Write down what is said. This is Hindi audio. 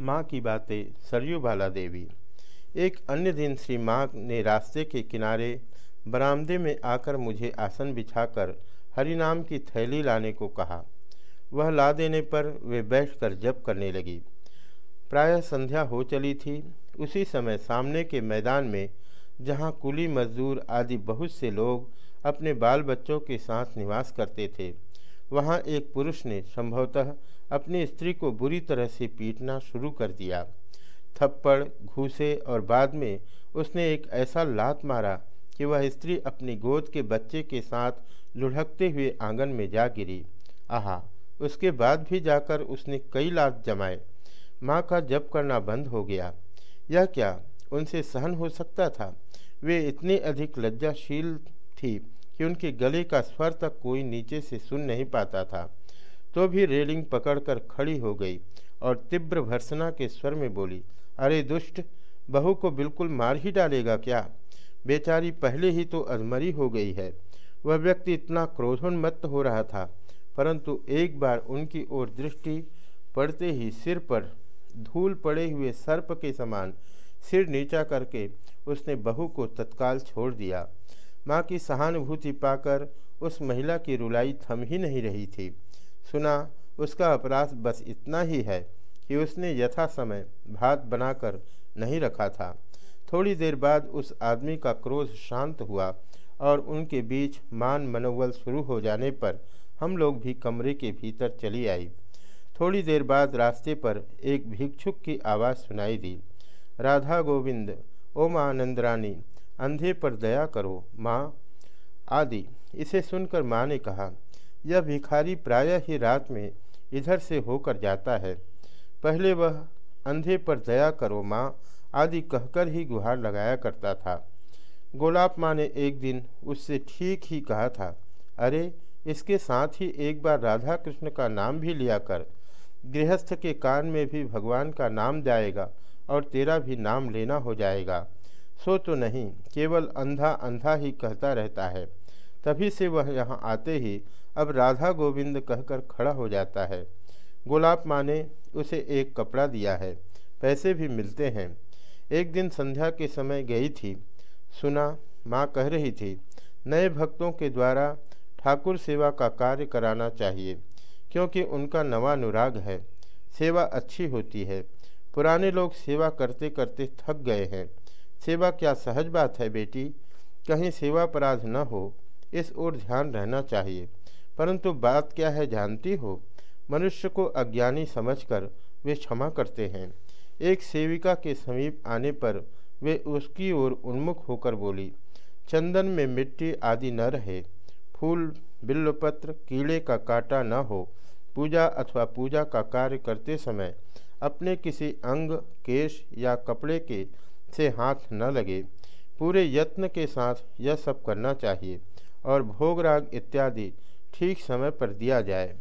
माँ की बातें सरयू बाला देवी एक अन्य दिन श्री माँ ने रास्ते के किनारे बरामदे में आकर मुझे आसन बिछाकर हरिनाम की थैली लाने को कहा। वह ला देने पर वे बैठकर जप करने लगी। प्रायः संध्या हो चली थी। उसी समय सामने के मैदान में, जहाँ कुली मजदूर आदि बहुत से लोग अपने बाल बच्चों के साथ निवास करते थे वहाँ एक पुरुष ने संभवतः अपनी स्त्री को बुरी तरह से पीटना शुरू कर दिया। थप्पड़, घूसे और बाद में उसने एक ऐसा लात मारा कि वह स्त्री अपनी गोद के बच्चे के साथ लुढ़कते हुए आँगन में जा गिरी। आहा, उसके बाद भी जाकर उसने कई लात जमाए। माँ का जप करना बंद हो गया। यह क्या, उनसे सहन हो सकता था? वे इतनी अधिक लज्जाशील थी। कि उनके गले का स्वर तक कोई नीचे से सुन नहीं पाता था। तो भी रेलिंग पकड़कर खड़ी हो गई और तीव्र भर्सना के स्वर में बोली, अरे दुष्ट, बहू को बिल्कुल मार ही डालेगा क्या? बेचारी पहले ही तो अधमरी हो गई है। वह व्यक्ति इतना क्रोधोन्मत्त हो रहा था, परंतु एक बार उनकी ओर दृष्टि पड़ते ही सिर पर धूल पड़े हुए सर्प के समान सिर नीचा करके उसने बहू को तत्काल छोड़ दिया। माँ की सहानुभूति पाकर उस महिला की रुलाई थम ही नहीं रही थी। सुना, उसका अपराध बस इतना ही है कि उसने यथा समय भात बनाकर नहीं रखा था। थोड़ी देर बाद उस आदमी का क्रोध शांत हुआ और उनके बीच मान मनोबल शुरू हो जाने पर हम लोग भी कमरे के भीतर चली आई। थोड़ी देर बाद रास्ते पर एक भिक्षुक की आवाज़ सुनाई दी। राधा गोविंद ओम आनंद रानी अंधे पर दया करो, माँ, आदि। इसे सुनकर माँ ने कहा, यह भिखारी प्रायः ही रात में इधर से होकर जाता है। पहले वह, अंधे पर दया करो, माँ, आदि कहकर ही गुहार लगाया करता था। गोलाब माँ ने एक दिन उससे ठीक ही कहा था, अरे, इसके साथ ही एक बार राधा कृष्ण का नाम भी लिया कर। गृहस्थ के कान में भी भगवान का नाम जाएगा और तेरा भी नाम लेना हो जाएगा। सो तो नहीं, केवल अंधा अंधा ही कहता रहता है। तभी से वह यहाँ आते ही अब राधा गोविंद कहकर खड़ा हो जाता है। गुलाब माँ ने उसे एक कपड़ा दिया है, पैसे भी मिलते हैं। एक दिन संध्या के समय गई थी। सुना, माँ कह रही थी, नए भक्तों के द्वारा ठाकुर सेवा का कार्य कराना चाहिए, क्योंकि उनका नवा अनुराग है। सेवा अच्छी होती है। पुराने लोग सेवा करते करते थक गए हैं। सेवा क्या सहज बात है बेटी? कहीं सेवा अपराध न हो, इस ओर ध्यान रहना चाहिए। परंतु बात क्या है जानती हो? मनुष्य को अज्ञानी समझकर वे क्षमा करते हैं। एक सेविका के समीप आने पर वे उसकी ओर उन्मुख होकर बोली, चंदन में मिट्टी आदि न रहे, फूल, बिल्वपत्र, कीड़े का काटा न हो, पूजा अथवा पूजा का कार्य करते समय अपने किसी अंग, केश या कपड़े के से हाथ न लगे। पूरे यत्न के साथ यह सब करना चाहिए और भोगराग इत्यादि ठीक समय पर दिया जाए।